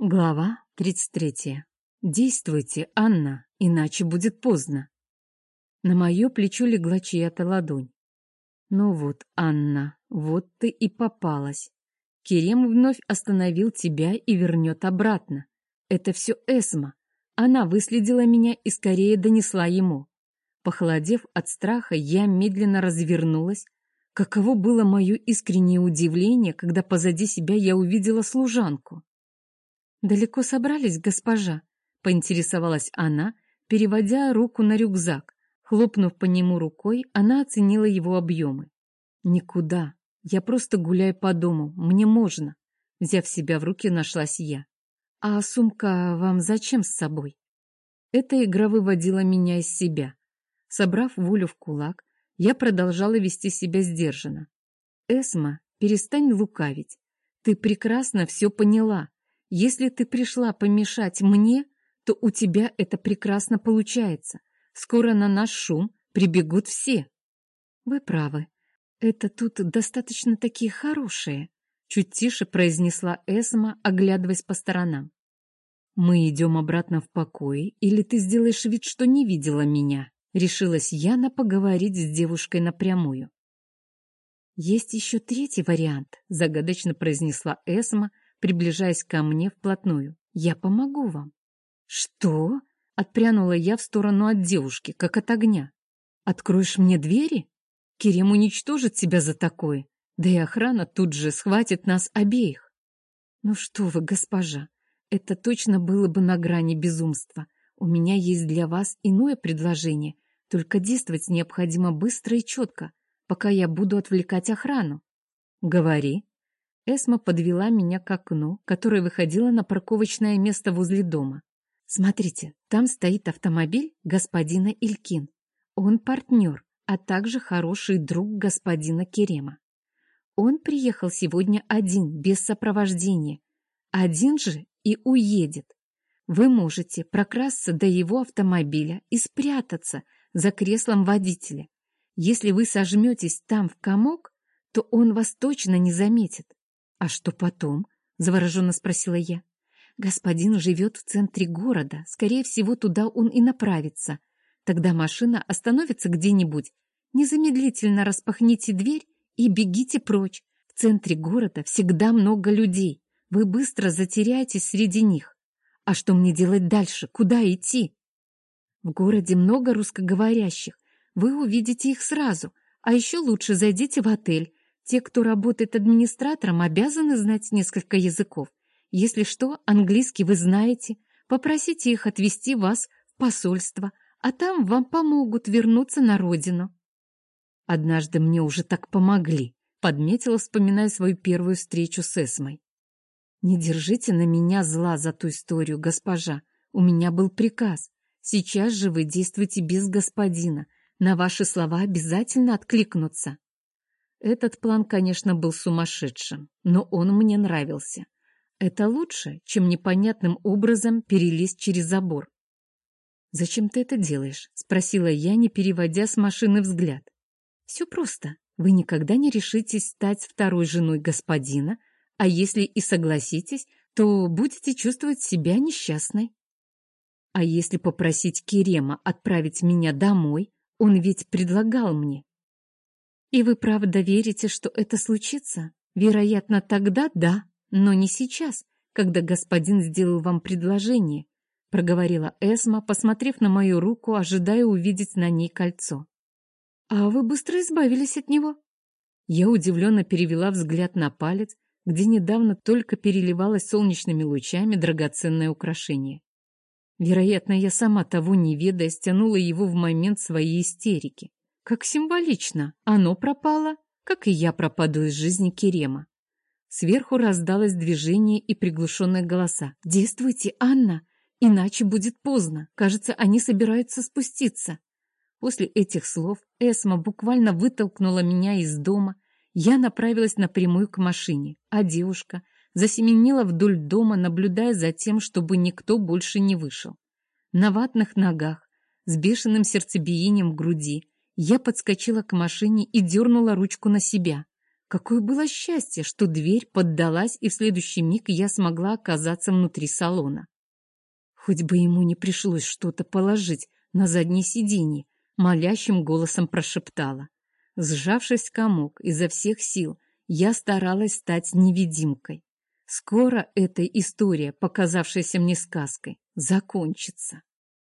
Глава 33. Действуйте, Анна, иначе будет поздно. На мое плечо легла чья-то ладонь. Ну вот, Анна, вот ты и попалась. Керем вновь остановил тебя и вернет обратно. Это все Эсма. Она выследила меня и скорее донесла ему. Похолодев от страха, я медленно развернулась. Каково было мое искреннее удивление, когда позади себя я увидела служанку. «Далеко собрались, госпожа?» — поинтересовалась она, переводя руку на рюкзак. Хлопнув по нему рукой, она оценила его объемы. «Никуда. Я просто гуляю по дому. Мне можно». Взяв себя в руки, нашлась я. «А сумка вам зачем с собой?» Эта игра выводила меня из себя. Собрав волю в кулак, я продолжала вести себя сдержанно. «Эсма, перестань лукавить. Ты прекрасно все поняла. Если ты пришла помешать мне, то у тебя это прекрасно получается. Скоро на наш шум прибегут все. Вы правы. Это тут достаточно такие хорошие, чуть тише произнесла Эсма, оглядываясь по сторонам. Мы идем обратно в покой, или ты сделаешь вид, что не видела меня? Решилась Яна поговорить с девушкой напрямую. Есть еще третий вариант, загадочно произнесла Эсма, приближаясь ко мне вплотную. «Я помогу вам». «Что?» — отпрянула я в сторону от девушки, как от огня. «Откроешь мне двери? Керем уничтожит тебя за такое, да и охрана тут же схватит нас обеих». «Ну что вы, госпожа, это точно было бы на грани безумства. У меня есть для вас иное предложение, только действовать необходимо быстро и четко, пока я буду отвлекать охрану». «Говори», Эсма подвела меня к окну, которое выходило на парковочное место возле дома. Смотрите, там стоит автомобиль господина Илькин. Он партнер, а также хороший друг господина Керема. Он приехал сегодня один, без сопровождения. Один же и уедет. Вы можете прокрасться до его автомобиля и спрятаться за креслом водителя. Если вы сожметесь там в комок, то он вас точно не заметит. «А что потом?» — завороженно спросила я. «Господин живет в центре города. Скорее всего, туда он и направится. Тогда машина остановится где-нибудь. Незамедлительно распахните дверь и бегите прочь. В центре города всегда много людей. Вы быстро затеряетесь среди них. А что мне делать дальше? Куда идти?» «В городе много русскоговорящих. Вы увидите их сразу. А еще лучше зайдите в отель. Те, кто работает администратором, обязаны знать несколько языков. Если что, английский вы знаете. Попросите их отвезти вас в посольство, а там вам помогут вернуться на родину. Однажды мне уже так помогли, подметила, вспоминая свою первую встречу с Эсмой. Не держите на меня зла за ту историю, госпожа. У меня был приказ. Сейчас же вы действуйте без господина. На ваши слова обязательно откликнутся. Этот план, конечно, был сумасшедшим, но он мне нравился. Это лучше, чем непонятным образом перелезть через забор. «Зачем ты это делаешь?» — спросила я, не переводя с машины взгляд. «Все просто. Вы никогда не решитесь стать второй женой господина, а если и согласитесь, то будете чувствовать себя несчастной. А если попросить Керема отправить меня домой, он ведь предлагал мне. И вы правда верите, что это случится? Вероятно, тогда да, но не сейчас, когда господин сделал вам предложение, проговорила Эсма, посмотрев на мою руку, ожидая увидеть на ней кольцо. А вы быстро избавились от него? Я удивленно перевела взгляд на палец, где недавно только переливалось солнечными лучами драгоценное украшение. Вероятно, я сама того не ведая стянула его в момент своей истерики. Как символично. Оно пропало, как и я пропаду из жизни Керема. Сверху раздалось движение и приглушенные голоса. «Действуйте, Анна, иначе будет поздно. Кажется, они собираются спуститься». После этих слов Эсма буквально вытолкнула меня из дома. Я направилась напрямую к машине, а девушка засеменила вдоль дома, наблюдая за тем, чтобы никто больше не вышел. На ватных ногах, с бешеным сердцебиением в груди, я подскочила к машине и дернула ручку на себя. Какое было счастье, что дверь поддалась, и в следующий миг я смогла оказаться внутри салона. Хоть бы ему не пришлось что-то положить на заднее сиденье, молящим голосом прошептала. Сжавшись комок изо всех сил, я старалась стать невидимкой. Скоро эта история, показавшаяся мне сказкой, закончится.